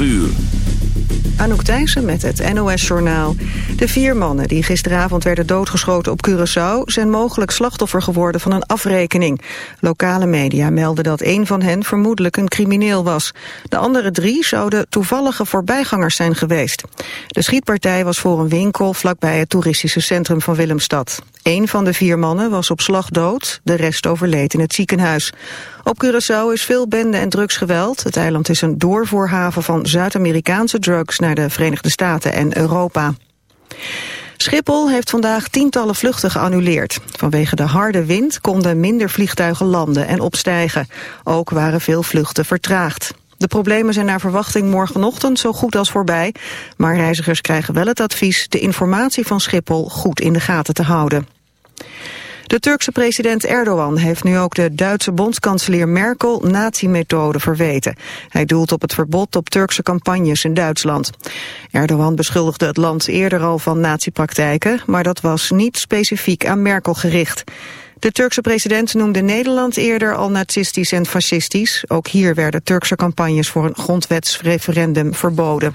uur. Anouk Thijssen met het NOS-journaal. De vier mannen die gisteravond werden doodgeschoten op Curaçao... zijn mogelijk slachtoffer geworden van een afrekening. Lokale media melden dat een van hen vermoedelijk een crimineel was. De andere drie zouden toevallige voorbijgangers zijn geweest. De schietpartij was voor een winkel vlakbij het toeristische centrum van Willemstad. Een van de vier mannen was op slag dood, de rest overleed in het ziekenhuis. Op Curaçao is veel bende- en drugsgeweld. Het eiland is een doorvoerhaven van Zuid-Amerikaanse drugs naar de Verenigde Staten en Europa. Schiphol heeft vandaag tientallen vluchten geannuleerd. Vanwege de harde wind konden minder vliegtuigen landen en opstijgen. Ook waren veel vluchten vertraagd. De problemen zijn naar verwachting morgenochtend zo goed als voorbij. Maar reizigers krijgen wel het advies de informatie van Schiphol goed in de gaten te houden. De Turkse president Erdogan heeft nu ook de Duitse bondskanselier Merkel nazi-methode verweten. Hij doelt op het verbod op Turkse campagnes in Duitsland. Erdogan beschuldigde het land eerder al van nazi-praktijken, maar dat was niet specifiek aan Merkel gericht. De Turkse president noemde Nederland eerder al nazistisch en fascistisch. Ook hier werden Turkse campagnes voor een grondwetsreferendum verboden.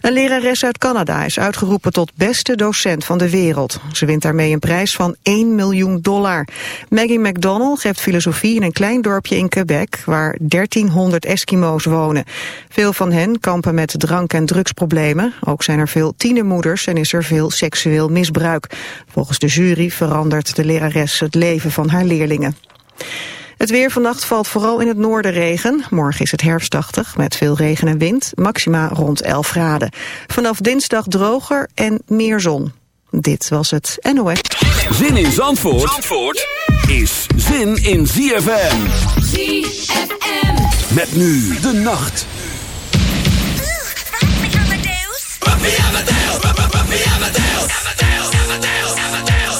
Een lerares uit Canada is uitgeroepen tot beste docent van de wereld. Ze wint daarmee een prijs van 1 miljoen dollar. Maggie McDonald geeft filosofie in een klein dorpje in Quebec... waar 1300 Eskimo's wonen. Veel van hen kampen met drank- en drugsproblemen. Ook zijn er veel tienermoeders en is er veel seksueel misbruik. Volgens de jury verandert de lerares het leven van haar leerlingen. Het weer vannacht valt vooral in het noorden regen. Morgen is het herfstachtig met veel regen en wind. Maxima rond 11 graden. Vanaf dinsdag droger en meer zon. Dit was het NOS. Zin in Zandvoort, Zandvoort is zin in ZFM. ZFM. Met nu de nacht. Amadeus. Amadeus. Amadeus. Ein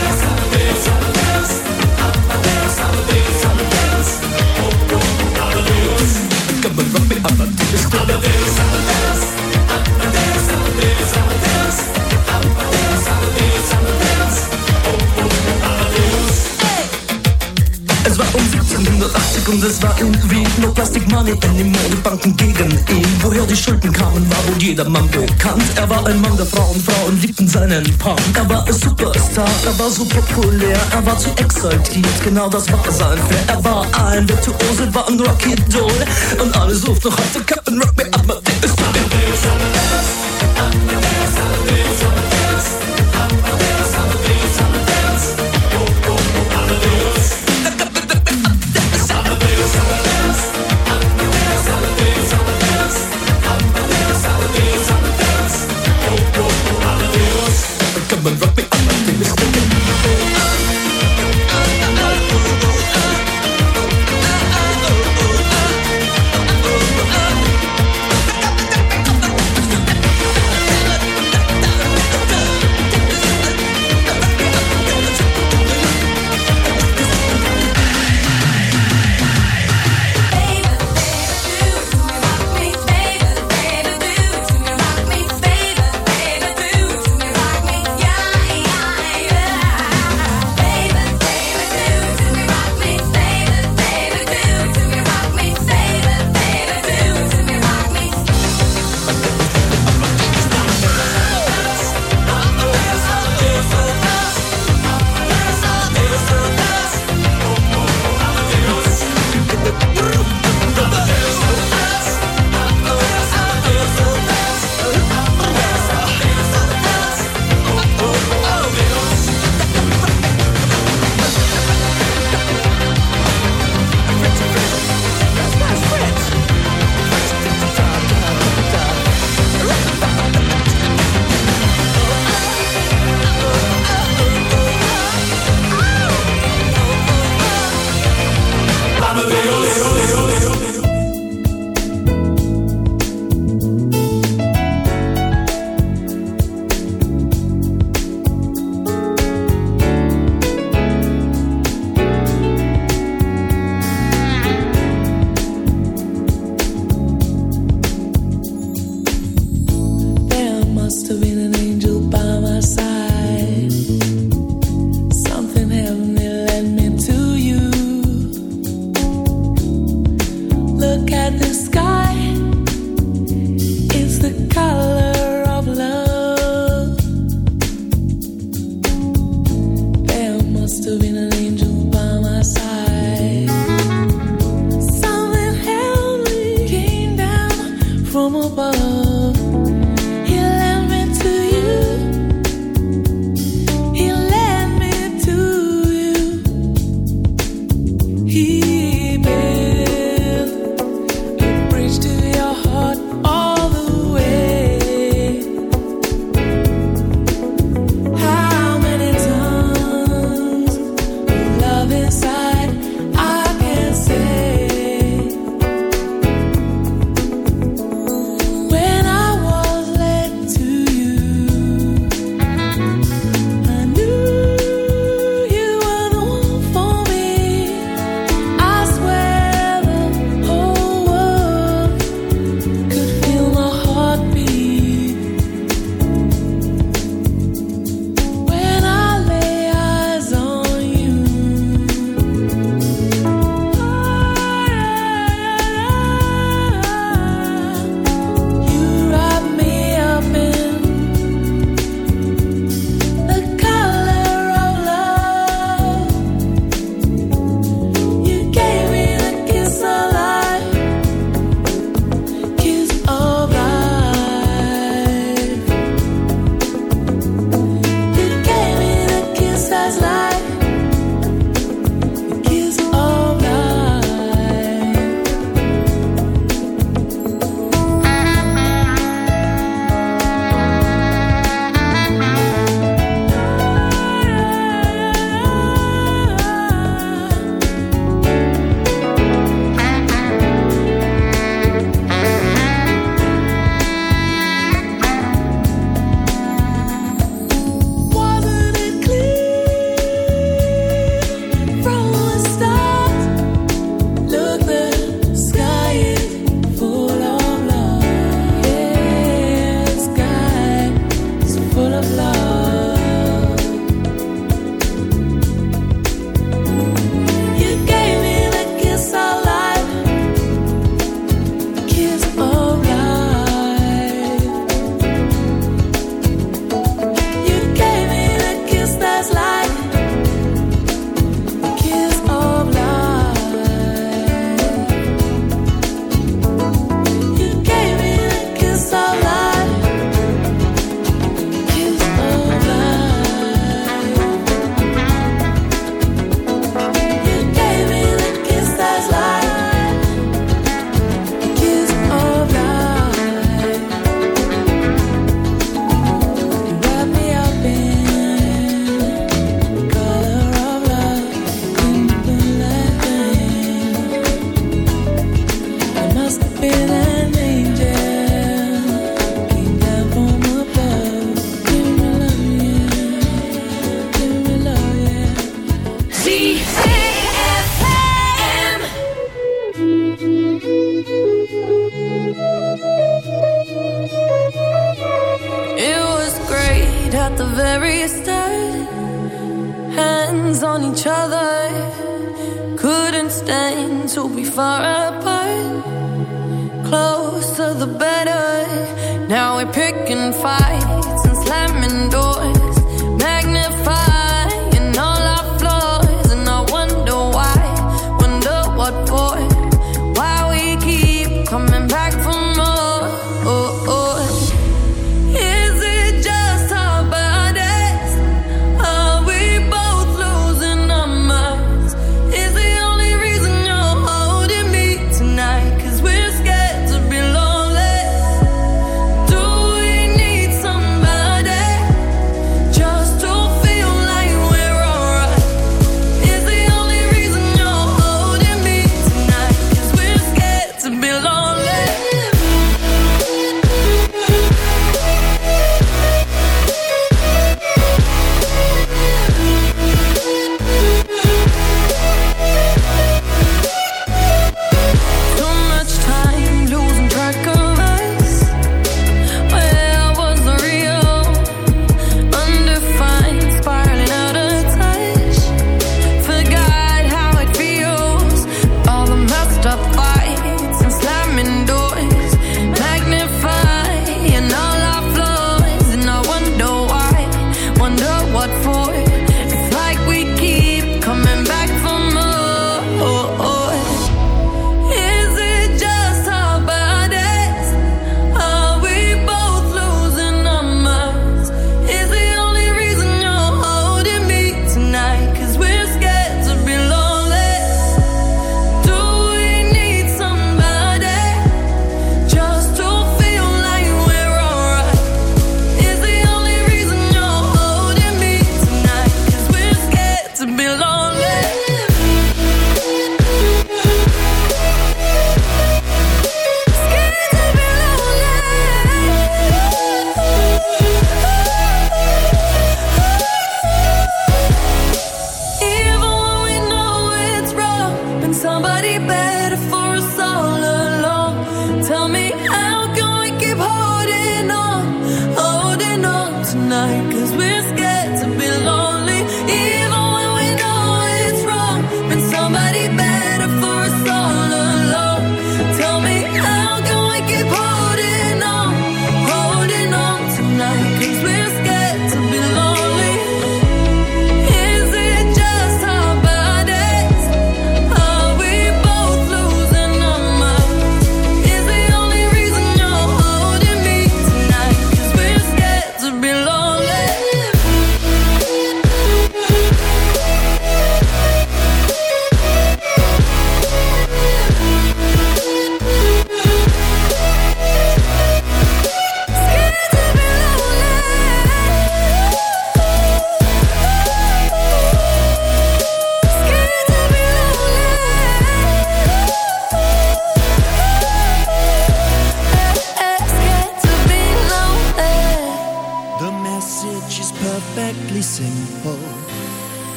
um 1780 und es war irgendwie no Plastic Money in den Modebanken gegen ihn. Woher die Schulden kamen, war wohl jedermann bekannt. Er war ein Mann der Frauen, Frauen liebten seinen Punk. Er war ein Superstar, er war so populär, er war zu exaltiert, genau das war sein Flair. Er war ein Virtuose, war ein Rocky Doll und alle suchten noch heute Captain Rock Me Amadeus. Come at the sky. Disappear. No, don't disappear.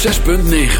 106.9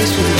place where